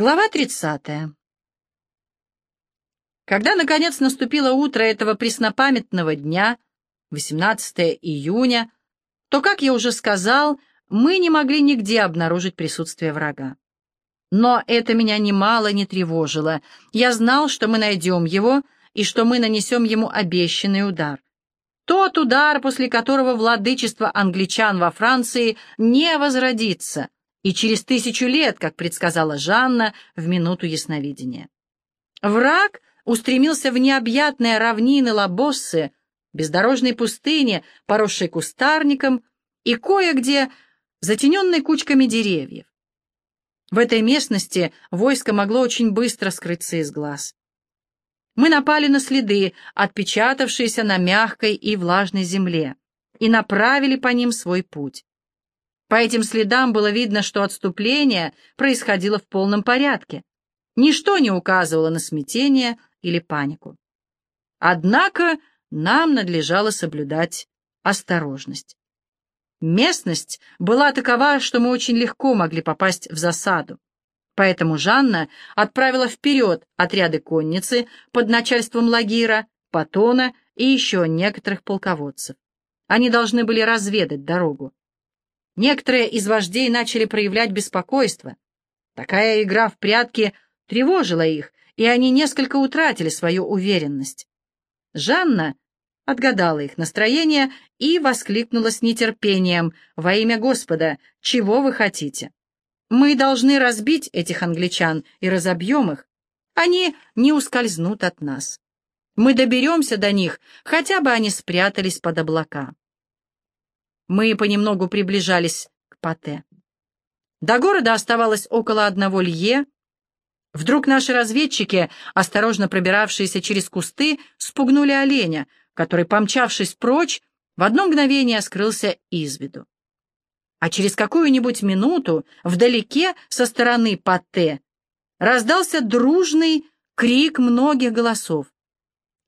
Глава 30. Когда, наконец, наступило утро этого преснопамятного дня, 18 июня, то, как я уже сказал, мы не могли нигде обнаружить присутствие врага. Но это меня немало не тревожило. Я знал, что мы найдем его и что мы нанесем ему обещанный удар. Тот удар, после которого владычество англичан во Франции не возродится — и через тысячу лет, как предсказала Жанна в минуту ясновидения. Враг устремился в необъятные равнины Лабоссы, бездорожной пустыни, поросшей кустарником и кое-где затененной кучками деревьев. В этой местности войско могло очень быстро скрыться из глаз. Мы напали на следы, отпечатавшиеся на мягкой и влажной земле, и направили по ним свой путь. По этим следам было видно, что отступление происходило в полном порядке. Ничто не указывало на смятение или панику. Однако нам надлежало соблюдать осторожность. Местность была такова, что мы очень легко могли попасть в засаду. Поэтому Жанна отправила вперед отряды конницы под начальством Лагира, Патона и еще некоторых полководцев. Они должны были разведать дорогу. Некоторые из вождей начали проявлять беспокойство. Такая игра в прятки тревожила их, и они несколько утратили свою уверенность. Жанна отгадала их настроение и воскликнула с нетерпением «Во имя Господа, чего вы хотите? Мы должны разбить этих англичан и разобьем их. Они не ускользнут от нас. Мы доберемся до них, хотя бы они спрятались под облака». Мы понемногу приближались к Пате. До города оставалось около одного лье. Вдруг наши разведчики, осторожно пробиравшиеся через кусты, спугнули оленя, который, помчавшись прочь, в одно мгновение скрылся из виду. А через какую-нибудь минуту вдалеке со стороны Пате раздался дружный крик многих голосов.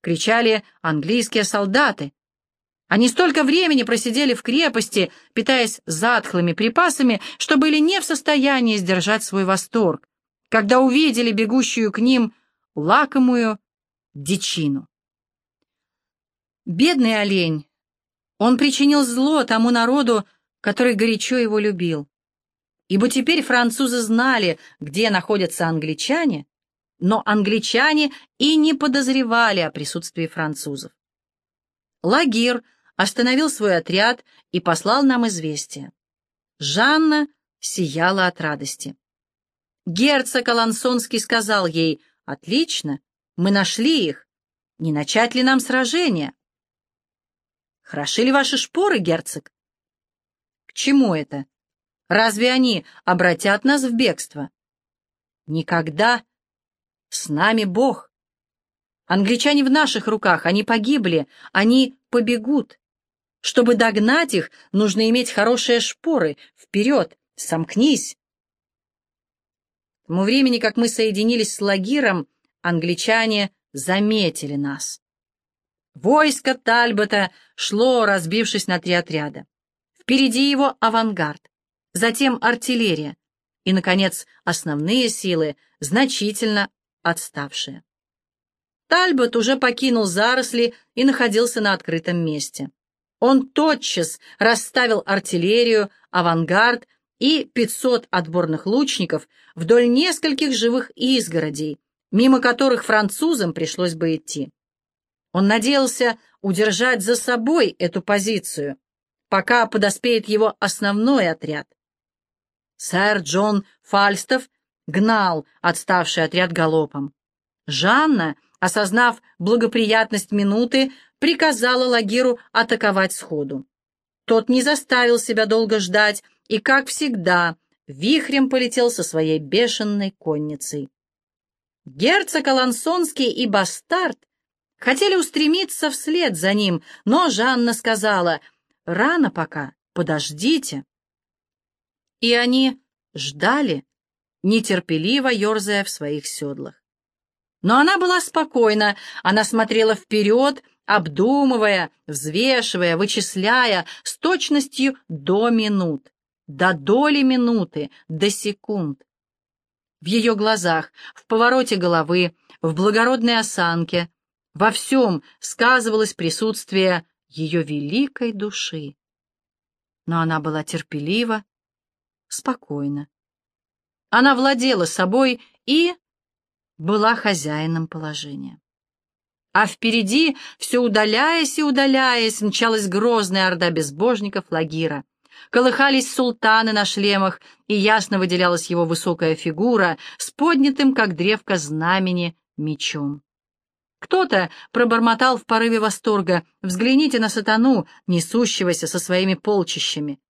Кричали английские солдаты, они столько времени просидели в крепости, питаясь затхлыми припасами, что были не в состоянии сдержать свой восторг, когда увидели бегущую к ним лакомую дичину. Бедный олень! Он причинил зло тому народу, который горячо его любил. Ибо теперь французы знали, где находятся англичане, но англичане и не подозревали о присутствии французов. Лагир — остановил свой отряд и послал нам известие. Жанна сияла от радости. Герцог Алансонский сказал ей, «Отлично, мы нашли их. Не начать ли нам сражение?» «Хороши ли ваши шпоры, герцог?» «К чему это? Разве они обратят нас в бегство?» «Никогда. С нами Бог. Англичане в наших руках, они погибли, они побегут. Чтобы догнать их, нужно иметь хорошие шпоры. Вперед! Сомкнись! К тому времени, как мы соединились с Лагиром, англичане заметили нас. Войско Тальбота шло, разбившись на три отряда. Впереди его авангард, затем артиллерия и, наконец, основные силы, значительно отставшие. Тальбот уже покинул заросли и находился на открытом месте. Он тотчас расставил артиллерию, авангард и 500 отборных лучников вдоль нескольких живых изгородей, мимо которых французам пришлось бы идти. Он надеялся удержать за собой эту позицию, пока подоспеет его основной отряд. Сэр Джон Фальстов гнал отставший отряд галопом. Жанна, осознав благоприятность минуты, приказала Лагиру атаковать сходу. Тот не заставил себя долго ждать и, как всегда, вихрем полетел со своей бешеной конницей. Герцог Алансонский и Бастард хотели устремиться вслед за ним, но Жанна сказала, «Рано пока, подождите». И они ждали, нетерпеливо ерзая в своих седлах. Но она была спокойна, она смотрела вперед, обдумывая, взвешивая, вычисляя с точностью до минут, до доли минуты, до секунд. В ее глазах, в повороте головы, в благородной осанке, во всем сказывалось присутствие ее великой души. Но она была терпелива, спокойна. Она владела собой и была хозяином положения. А впереди, все удаляясь и удаляясь, мчалась грозная орда безбожников Лагира. Колыхались султаны на шлемах, и ясно выделялась его высокая фигура с поднятым, как древко знамени, мечом. Кто-то пробормотал в порыве восторга «Взгляните на сатану, несущегося со своими полчищами».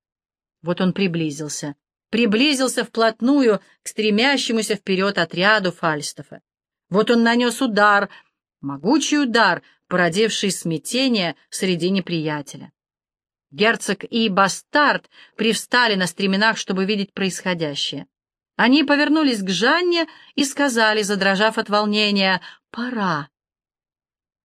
Вот он приблизился, приблизился вплотную к стремящемуся вперед отряду Фальстафа. Вот он нанес удар — Могучий удар, породивший смятение среди неприятеля. Герцог и бастард привстали на стременах, чтобы видеть происходящее. Они повернулись к Жанне и сказали, задрожав от волнения, «Пора».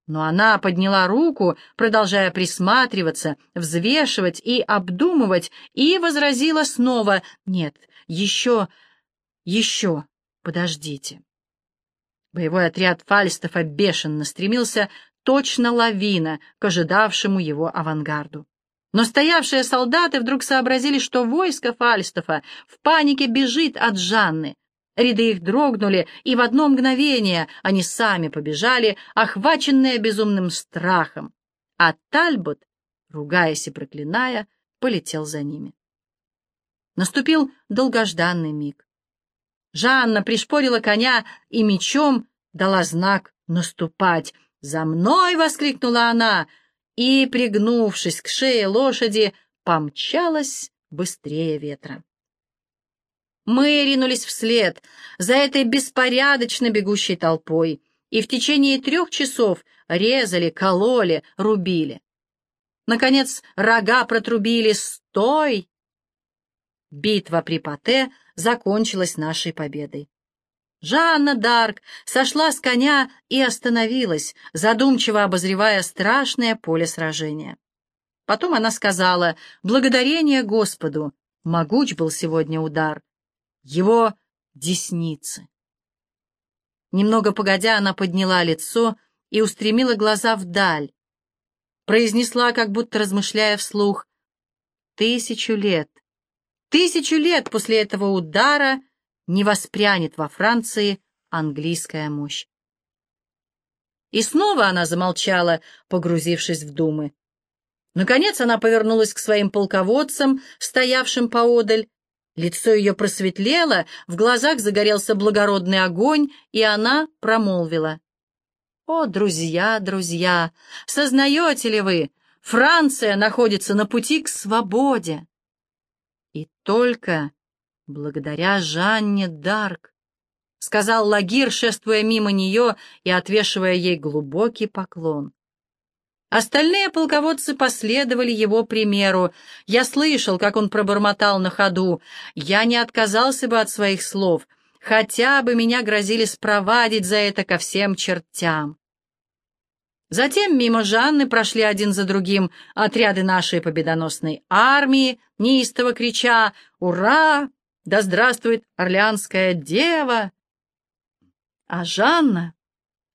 Но она подняла руку, продолжая присматриваться, взвешивать и обдумывать, и возразила снова, «Нет, еще, еще, подождите». Боевой отряд Фальстафа бешено стремился точно лавина к ожидавшему его авангарду. Но стоявшие солдаты вдруг сообразили, что войско Фальстафа в панике бежит от Жанны. Ряды их дрогнули, и в одно мгновение они сами побежали, охваченные безумным страхом. А Тальбот, ругаясь и проклиная, полетел за ними. Наступил долгожданный миг. Жанна пришпорила коня и мечом дала знак наступать. «За мной!» — воскликнула она, и, пригнувшись к шее лошади, помчалась быстрее ветра. Мы ринулись вслед за этой беспорядочно бегущей толпой и в течение трех часов резали, кололи, рубили. Наконец рога протрубили «Стой!» Битва при Пате закончилась нашей победой. Жанна Дарк сошла с коня и остановилась, задумчиво обозревая страшное поле сражения. Потом она сказала, «Благодарение Господу, могуч был сегодня удар, его десницы». Немного погодя, она подняла лицо и устремила глаза вдаль, произнесла, как будто размышляя вслух, «Тысячу лет Тысячу лет после этого удара не воспрянет во Франции английская мощь. И снова она замолчала, погрузившись в думы. Наконец она повернулась к своим полководцам, стоявшим поодаль. Лицо ее просветлело, в глазах загорелся благородный огонь, и она промолвила. «О, друзья, друзья, сознаете ли вы, Франция находится на пути к свободе!» И только благодаря Жанне Дарк, — сказал Лагир, шествуя мимо нее и отвешивая ей глубокий поклон. Остальные полководцы последовали его примеру. Я слышал, как он пробормотал на ходу. Я не отказался бы от своих слов, хотя бы меня грозили спровадить за это ко всем чертям. Затем мимо Жанны прошли один за другим отряды нашей победоносной армии, неистово крича «Ура! Да здравствует Орлеанская дева!» А Жанна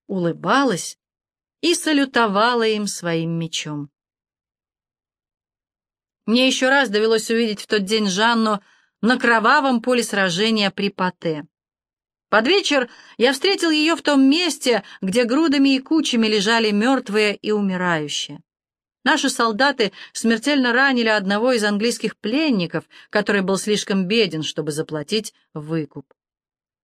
улыбалась и салютовала им своим мечом. Мне еще раз довелось увидеть в тот день Жанну на кровавом поле сражения при Пате. Под вечер я встретил ее в том месте, где грудами и кучами лежали мертвые и умирающие. Наши солдаты смертельно ранили одного из английских пленников, который был слишком беден, чтобы заплатить выкуп.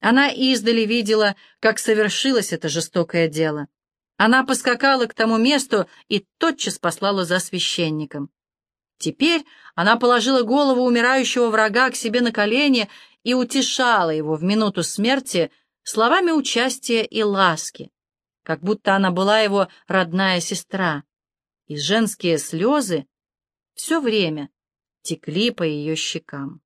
Она издали видела, как совершилось это жестокое дело. Она поскакала к тому месту и тотчас послала за священником. Теперь она положила голову умирающего врага к себе на колени и утешала его в минуту смерти словами участия и ласки, как будто она была его родная сестра, и женские слезы все время текли по ее щекам.